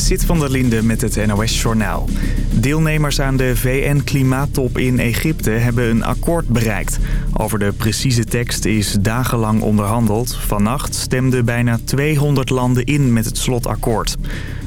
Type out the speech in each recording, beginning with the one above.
Zit van der Linde met het NOS-journaal. Deelnemers aan de VN-klimaattop in Egypte hebben een akkoord bereikt. Over de precieze tekst is dagenlang onderhandeld. Vannacht stemden bijna 200 landen in met het slotakkoord.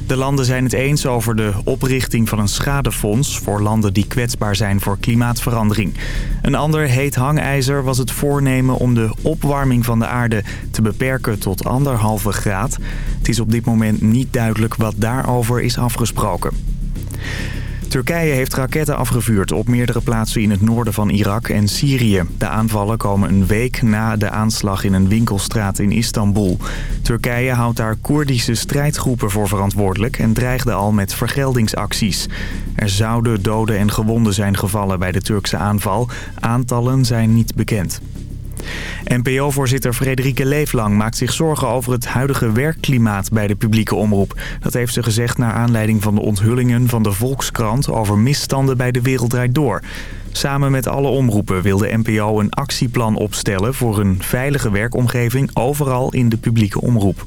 De landen zijn het eens over de oprichting van een schadefonds... voor landen die kwetsbaar zijn voor klimaatverandering. Een ander heet hangijzer was het voornemen om de opwarming van de aarde... te beperken tot anderhalve graad. Het is op dit moment niet duidelijk wat daarover is afgesproken. Turkije heeft raketten afgevuurd op meerdere plaatsen in het noorden van Irak en Syrië. De aanvallen komen een week na de aanslag in een winkelstraat in Istanbul. Turkije houdt daar Koerdische strijdgroepen voor verantwoordelijk en dreigde al met vergeldingsacties. Er zouden doden en gewonden zijn gevallen bij de Turkse aanval. Aantallen zijn niet bekend. NPO-voorzitter Frederike Leeflang maakt zich zorgen over het huidige werkklimaat bij de publieke omroep. Dat heeft ze gezegd naar aanleiding van de onthullingen van de Volkskrant over misstanden bij de Wereld Draait Door. Samen met alle omroepen wil de NPO een actieplan opstellen voor een veilige werkomgeving overal in de publieke omroep.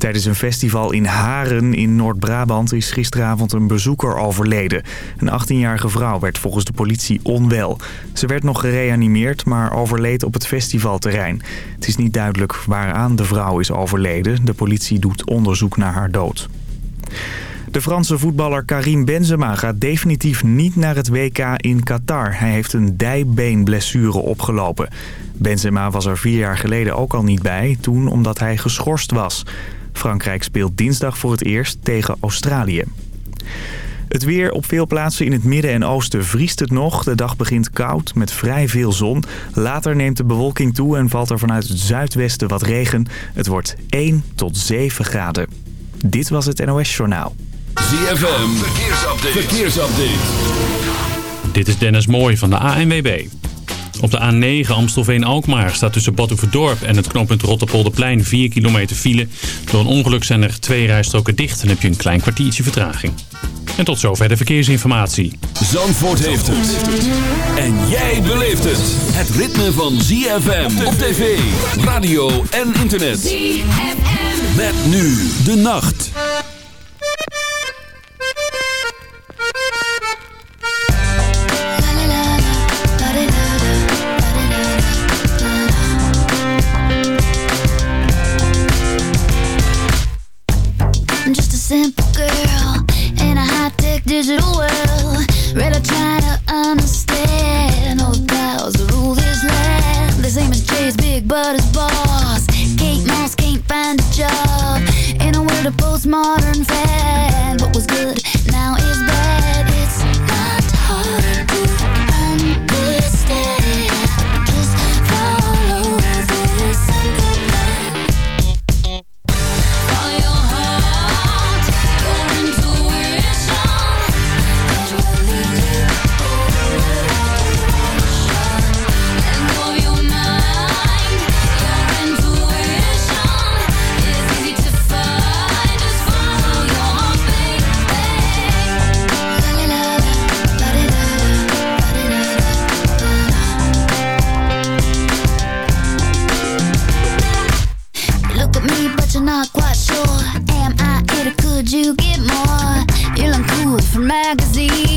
Tijdens een festival in Haren in Noord-Brabant is gisteravond een bezoeker overleden. Een 18-jarige vrouw werd volgens de politie onwel. Ze werd nog gereanimeerd, maar overleed op het festivalterrein. Het is niet duidelijk waaraan de vrouw is overleden. De politie doet onderzoek naar haar dood. De Franse voetballer Karim Benzema gaat definitief niet naar het WK in Qatar. Hij heeft een dijbeenblessure opgelopen. Benzema was er vier jaar geleden ook al niet bij, toen omdat hij geschorst was. Frankrijk speelt dinsdag voor het eerst tegen Australië. Het weer op veel plaatsen in het midden en oosten vriest het nog. De dag begint koud met vrij veel zon. Later neemt de bewolking toe en valt er vanuit het zuidwesten wat regen. Het wordt 1 tot 7 graden. Dit was het NOS Journaal. ZFM, verkeersupdate. verkeersupdate. Dit is Dennis Mooij van de ANWB. Op de A9 Amstelveen-Alkmaar staat tussen Badhoevedorp en het knooppunt Rotterpolderplein 4 kilometer file. Door een ongeluk zijn er twee rijstroken dicht en heb je een klein kwartiertje vertraging. En tot zover de verkeersinformatie. Zandvoort heeft het. En jij beleeft het. Het ritme van ZFM op tv, radio en internet. ZFM. Met nu de nacht. Digital world. Ready try to understand all the powers that rule this land. The same as Jay's big but his boss. Kate Moss can't find a job in a world of postmodern fad. What was good magazine.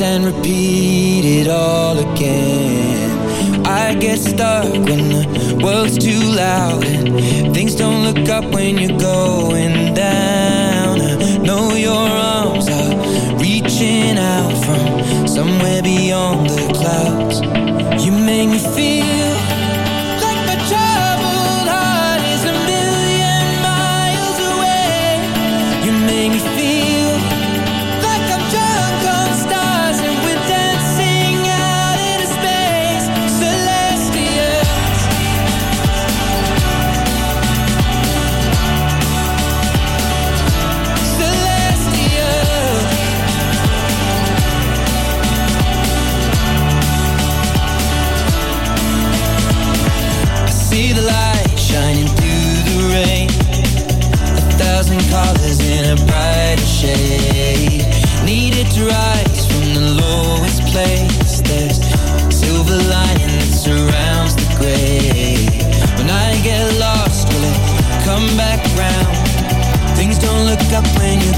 and repeat it all again. I get stuck when the world's too loud And things don't look up when you go.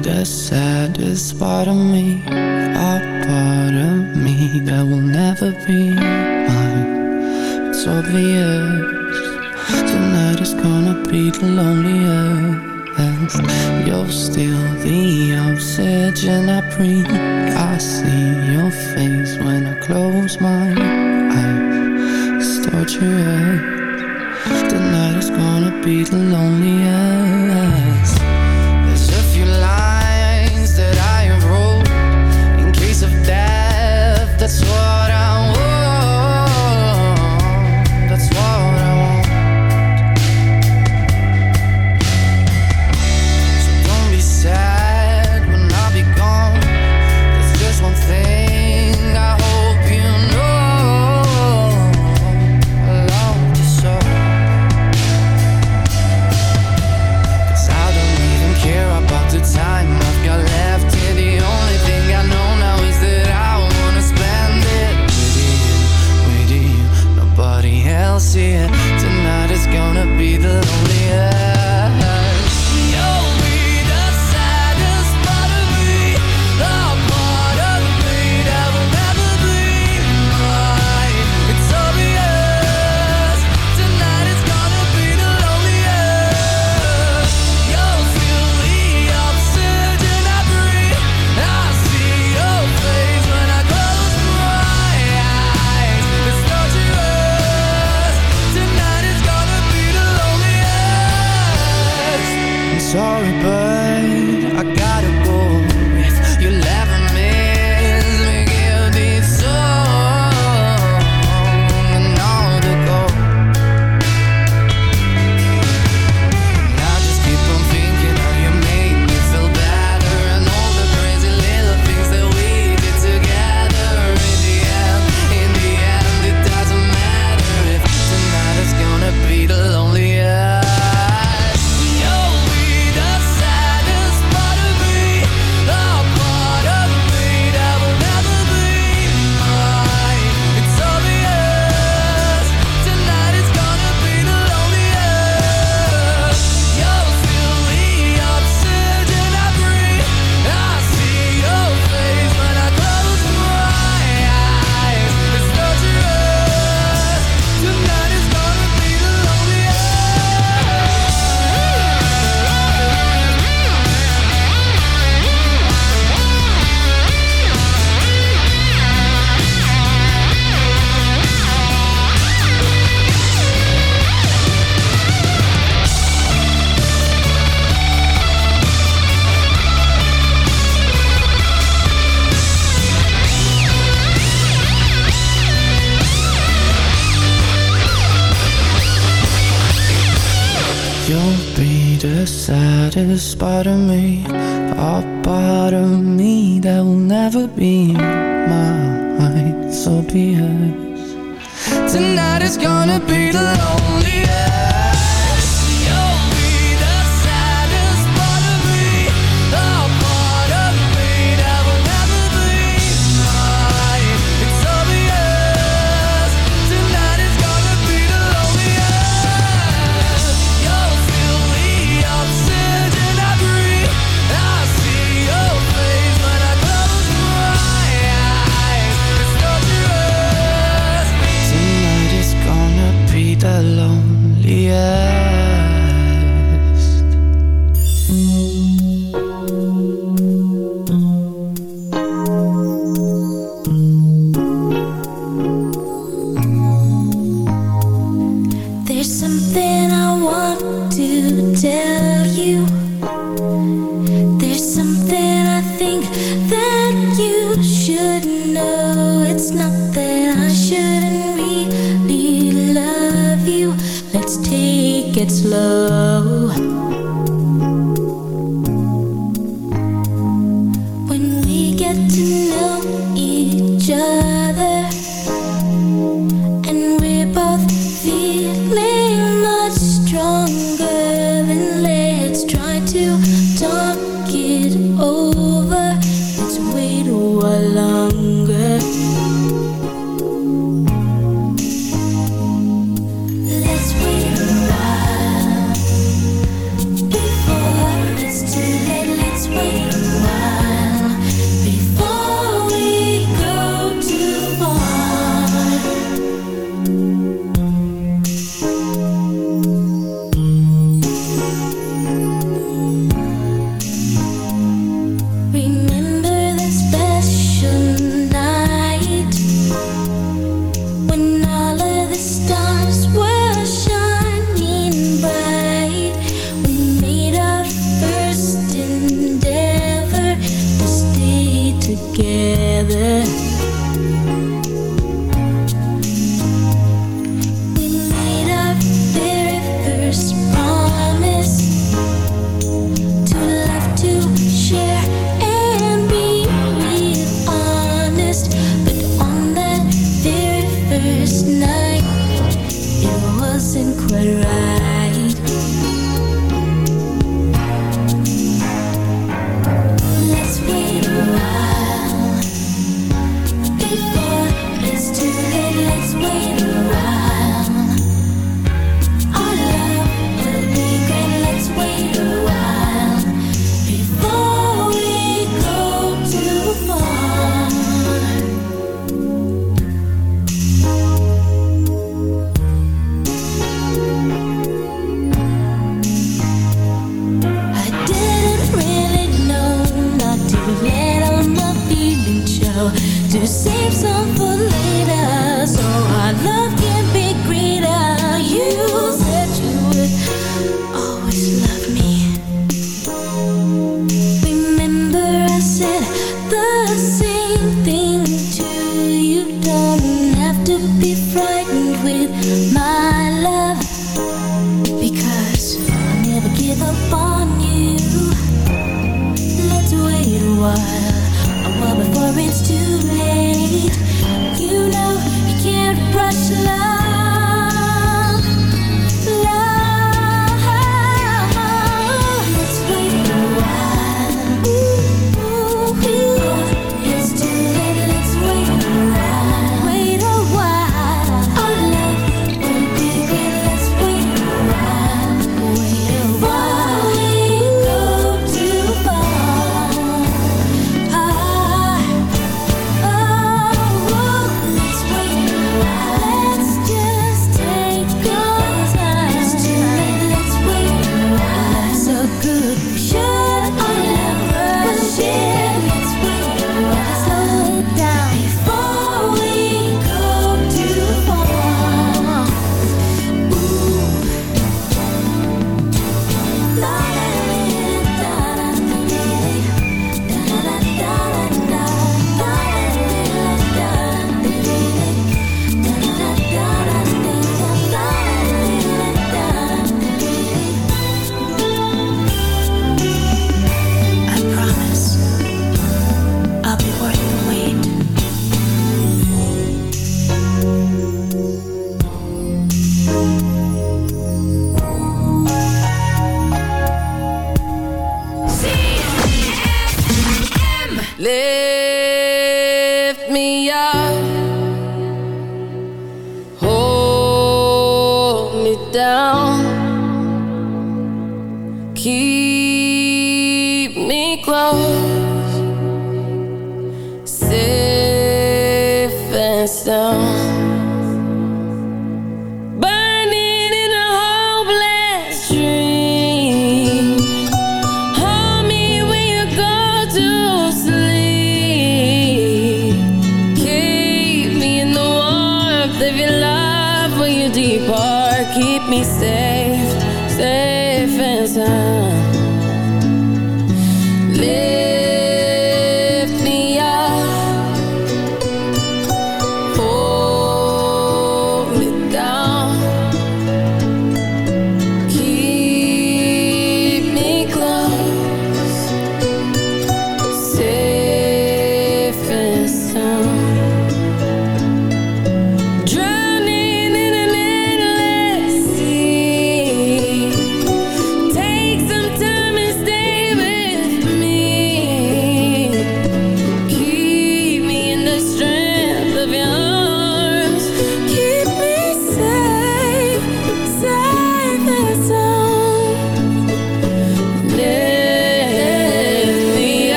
the saddest part of me A part of me that will never be mine. It's obvious Tonight is gonna be the loneliest. You're still the oxygen I breathe. I see your face when I close my eyes. It's torturous Tonight is gonna be the loneliest.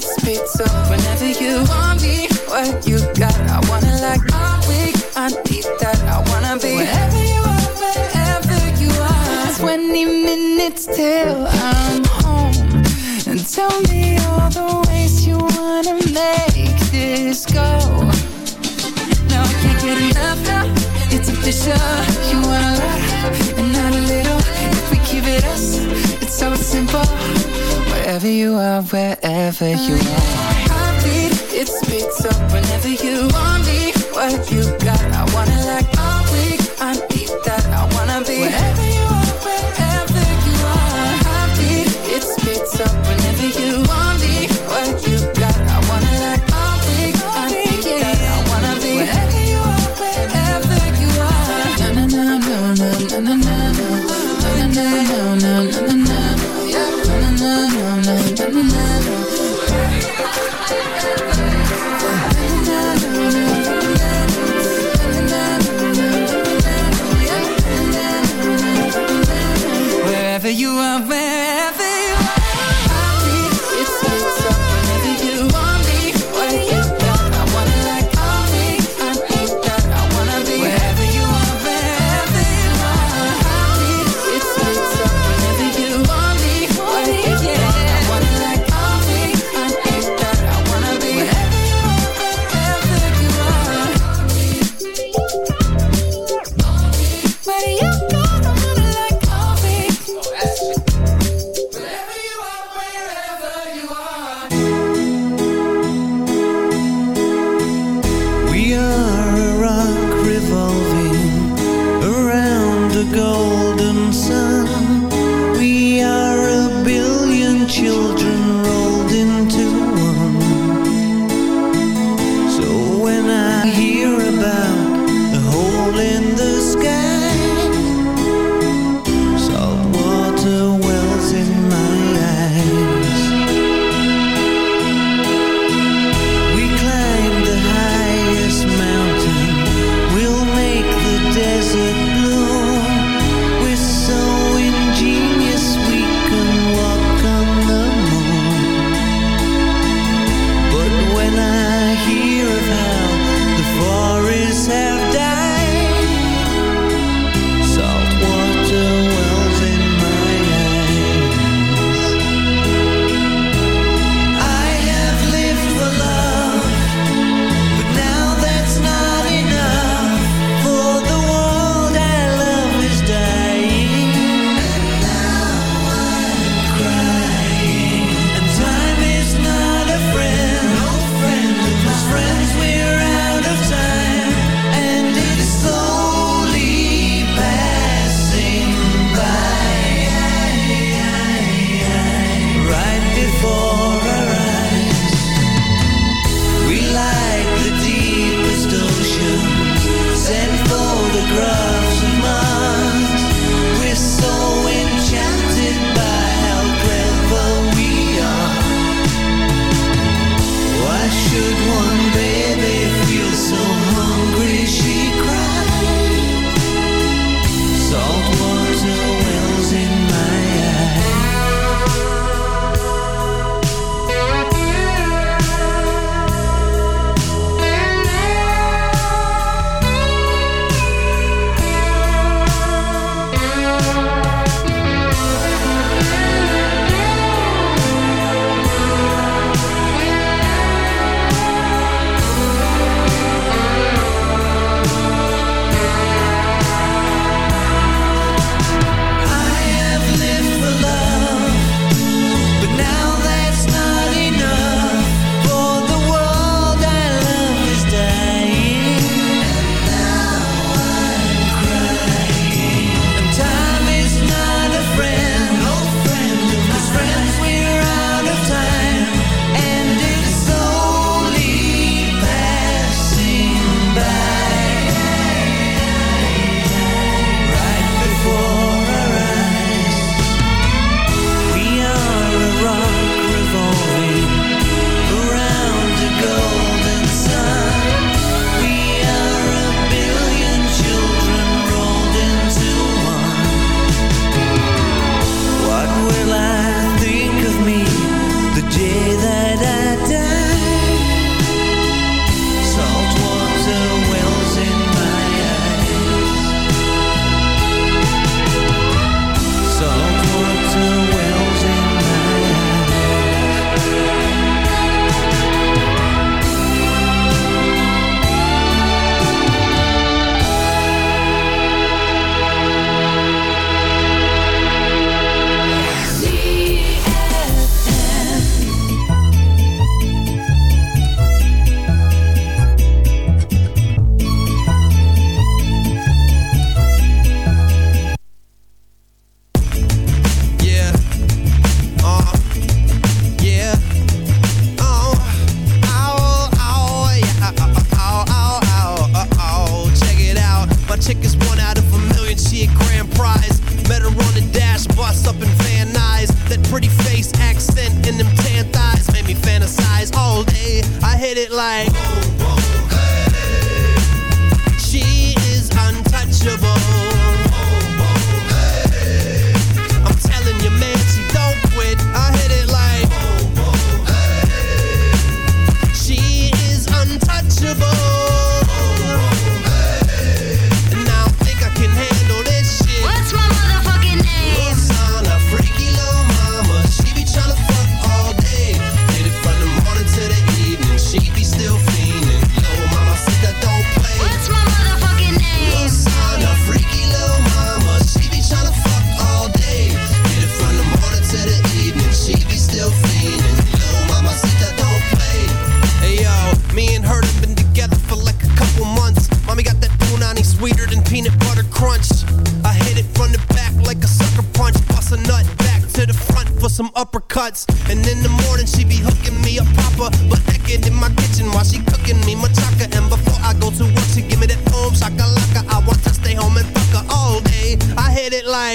Heartbeat, it speeds up whenever you want me what you got. I wanna like all week. I need that. I wanna be wherever you are, wherever you are. Twenty minutes till I'm home, and tell me all the ways you wanna make this go. Now I can't get enough. Now it's official. You want a lot and not a little. Keep it us, it's so simple. Wherever you are, wherever you are it speeds up whenever you want me. What you got, I wanna like all week. I need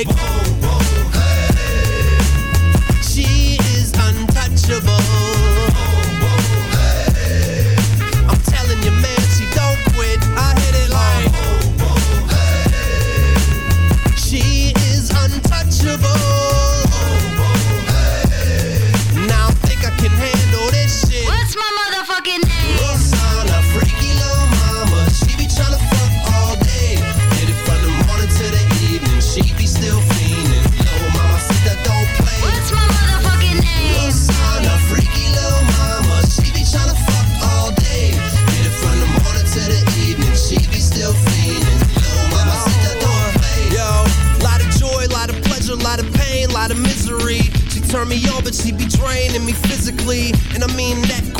like.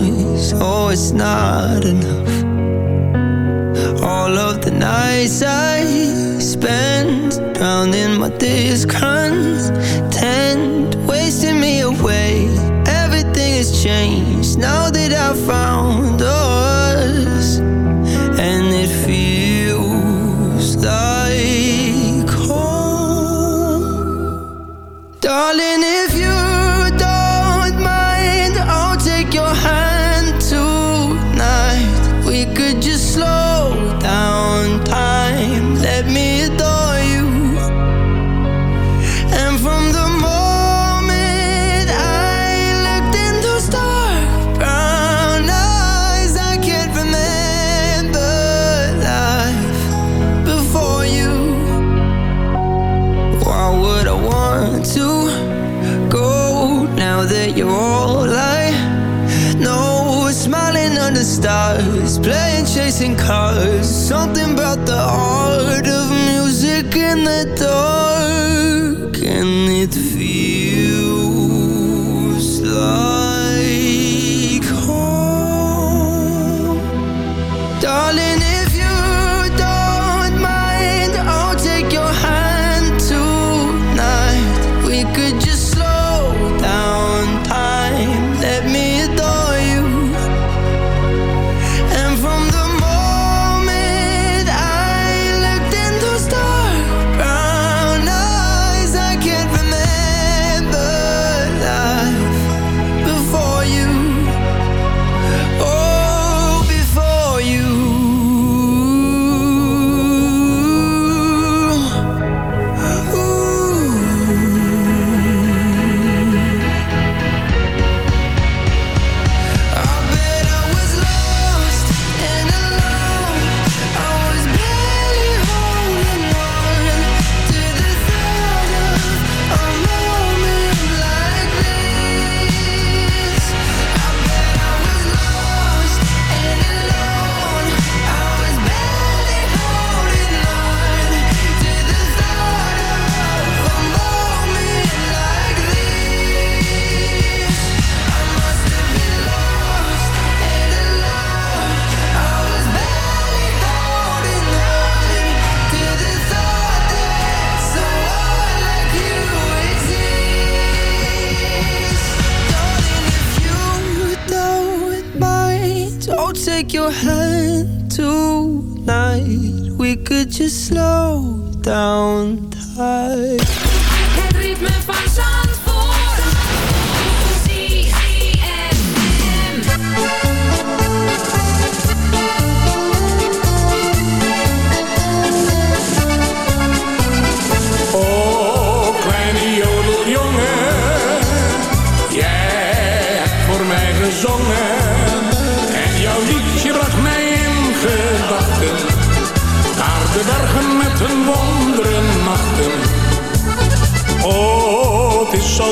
noise. Oh, it's not enough. All of the nights I spend drowning my discontent, wasting me away. Everything has changed now that I found.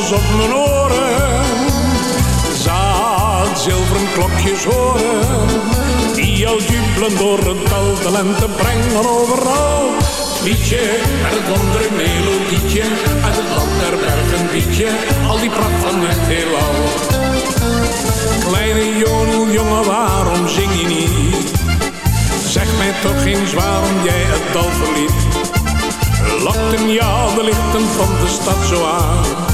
Alsof mijn oren zaad zilveren klokjes horen. Die al jubelen door het dal de lente brengen overal. Liedje met het wondere melodietje, uit het land der bergen liedje, al die pracht van het heelal. Kleine jonel, waarom zing je niet? Zeg mij toch eens waarom jij het dal verliet. Lokten jou de lichten van de stad zo aan?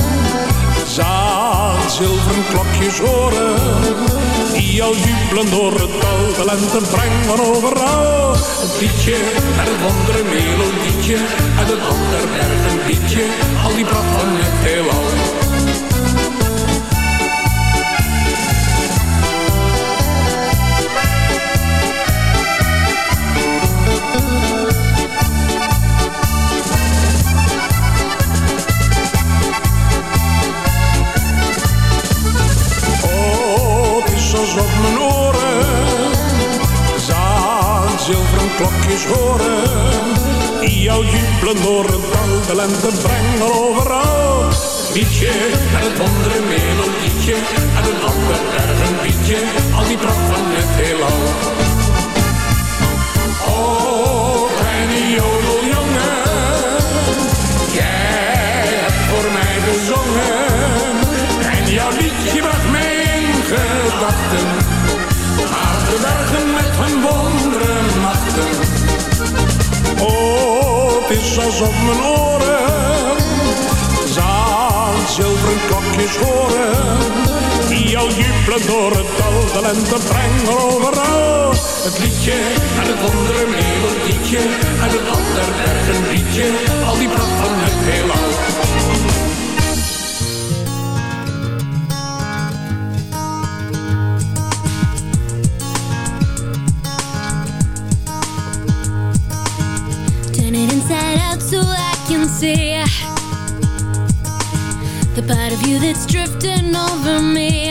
zilveren klokjes horen. Die al jubelen door het dal, de lente brengen overal. Het liedje met het wondere melodietje, uit het land der bergen liedje, al die pracht van het heelal. Klokjes horen. Die jou jubelen door het dal, de lente brengen overal. Liedje met het wondere melodietje, en een ander bergen liedje, al die pracht van het heelal. Alsof mijn oren zaad zilveren klokjes horen. Die al jubelen door het dal, de lente brengen overal. Het liedje en het wondere melodietje en het ander bergen liedje. Al die pracht van het heelal. See the part of you that's drifting over me.